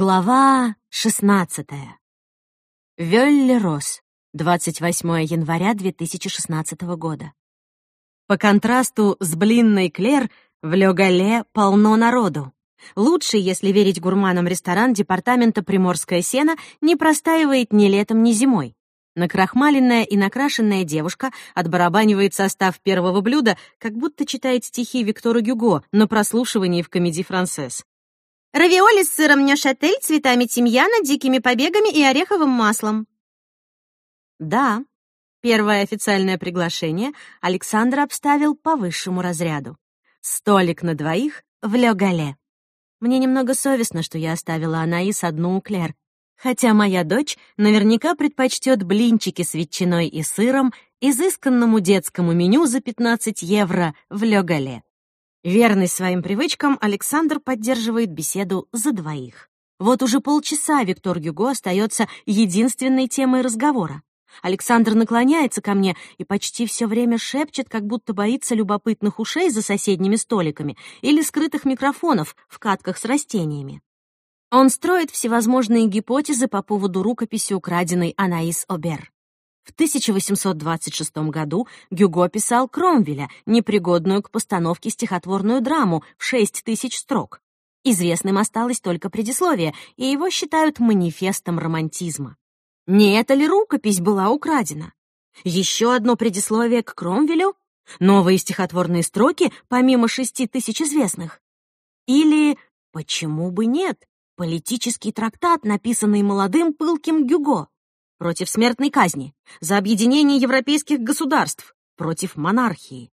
Глава 16. Вёлле-Рос, 28 января 2016 года. По контрасту с блинной Клер, в Лёгале полно народу. Лучше, если верить гурманам, ресторан департамента «Приморская сена» не простаивает ни летом, ни зимой. Накрахмаленная и накрашенная девушка отбарабанивает состав первого блюда, как будто читает стихи Виктора Гюго на прослушивании в комедии «Францесс». Равиоли с сыром нёшатель, цветами тимьяна, дикими побегами и ореховым маслом. Да, первое официальное приглашение Александр обставил по высшему разряду. Столик на двоих в Лёгале. Мне немного совестно, что я оставила Анаис одну у Клер, хотя моя дочь наверняка предпочтет блинчики с ветчиной и сыром изысканному детскому меню за 15 евро в Лёгале. Верный своим привычкам, Александр поддерживает беседу за двоих. Вот уже полчаса Виктор Гюго остается единственной темой разговора. Александр наклоняется ко мне и почти все время шепчет, как будто боится любопытных ушей за соседними столиками или скрытых микрофонов в катках с растениями. Он строит всевозможные гипотезы по поводу рукописи, украденной Анаис Обер. В 1826 году Гюго писал Кромвеля, непригодную к постановке стихотворную драму в 6 тысяч строк. Известным осталось только предисловие, и его считают манифестом романтизма. Не эта ли рукопись была украдена? Еще одно предисловие к Кромвелю? Новые стихотворные строки, помимо шести тысяч известных? Или, почему бы нет, политический трактат, написанный молодым пылким Гюго? Против смертной казни, за объединение европейских государств, против монархии.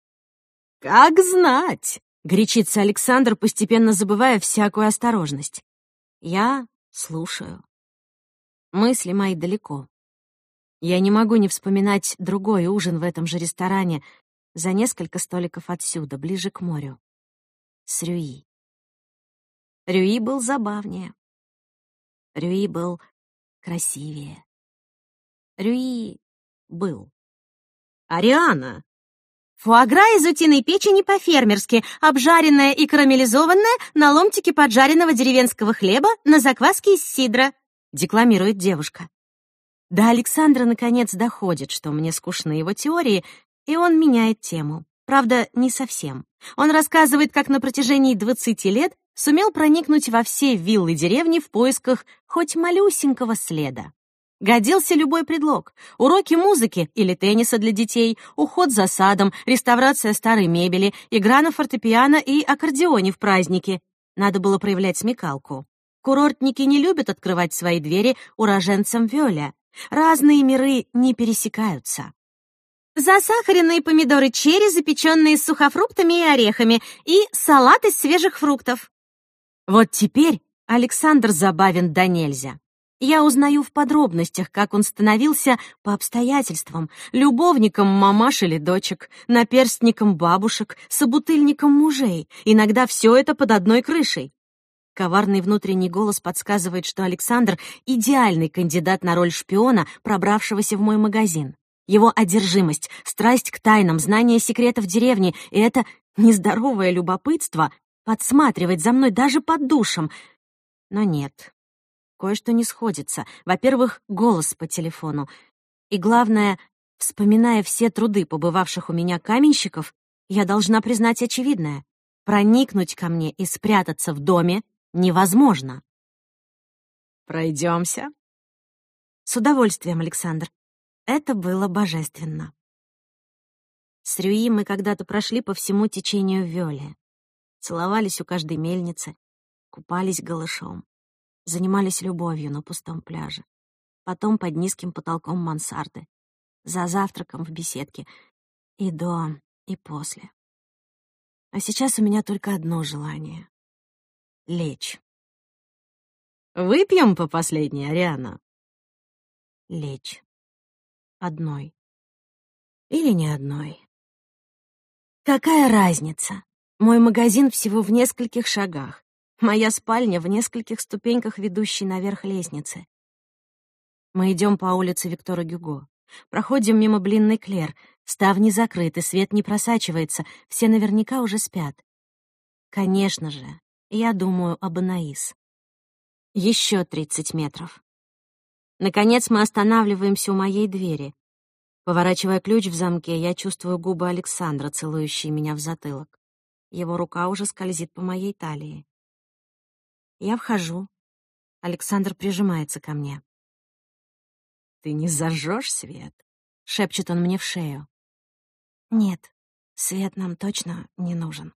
«Как знать!» — горячится Александр, постепенно забывая всякую осторожность. Я слушаю. Мысли мои далеко. Я не могу не вспоминать другой ужин в этом же ресторане за несколько столиков отсюда, ближе к морю. С Рюи. Рюи был забавнее. Рюи был красивее. Рюи был. «Ариана!» Фуагра из утиной печени по-фермерски, обжаренная и карамелизованная на ломтике поджаренного деревенского хлеба на закваске из сидра, декламирует девушка. До Александра наконец доходит, что мне скучны его теории, и он меняет тему. Правда, не совсем. Он рассказывает, как на протяжении 20 лет сумел проникнуть во все виллы деревни в поисках хоть малюсенького следа. Годился любой предлог. Уроки музыки или тенниса для детей, уход за садом, реставрация старой мебели, игра на фортепиано и аккордеоне в праздники. Надо было проявлять смекалку. Курортники не любят открывать свои двери уроженцам Вёля. Разные миры не пересекаются. Засахаренные помидоры черри, запеченные с сухофруктами и орехами, и салат из свежих фруктов. Вот теперь Александр забавен до нельзя. Я узнаю в подробностях, как он становился по обстоятельствам, любовником мамаш или дочек, наперстником бабушек, собутыльником мужей, иногда все это под одной крышей. Коварный внутренний голос подсказывает, что Александр — идеальный кандидат на роль шпиона, пробравшегося в мой магазин. Его одержимость, страсть к тайнам, знание секретов деревни и это нездоровое любопытство подсматривать за мной даже под душем. Но нет, Кое-что не сходится. Во-первых, голос по телефону. И главное, вспоминая все труды побывавших у меня каменщиков, я должна признать очевидное. Проникнуть ко мне и спрятаться в доме невозможно. Пройдемся. С удовольствием, Александр. Это было божественно. С Рюи мы когда-то прошли по всему течению Вёли. Целовались у каждой мельницы, купались голышом занимались любовью на пустом пляже. Потом под низким потолком мансарды. За завтраком в беседке. И до, и после. А сейчас у меня только одно желание — лечь. «Выпьем по последней, Ариана?» Лечь. Одной. Или не одной. Какая разница? Мой магазин всего в нескольких шагах. Моя спальня в нескольких ступеньках, ведущей наверх лестницы. Мы идем по улице Виктора Гюго. Проходим мимо блинной Клер. Ставни закрыты, свет не просачивается, все наверняка уже спят. Конечно же, я думаю об Анаис. Еще 30 метров. Наконец мы останавливаемся у моей двери. Поворачивая ключ в замке, я чувствую губы Александра, целующие меня в затылок. Его рука уже скользит по моей талии. Я вхожу. Александр прижимается ко мне. «Ты не зажжешь свет?» — шепчет он мне в шею. «Нет, свет нам точно не нужен».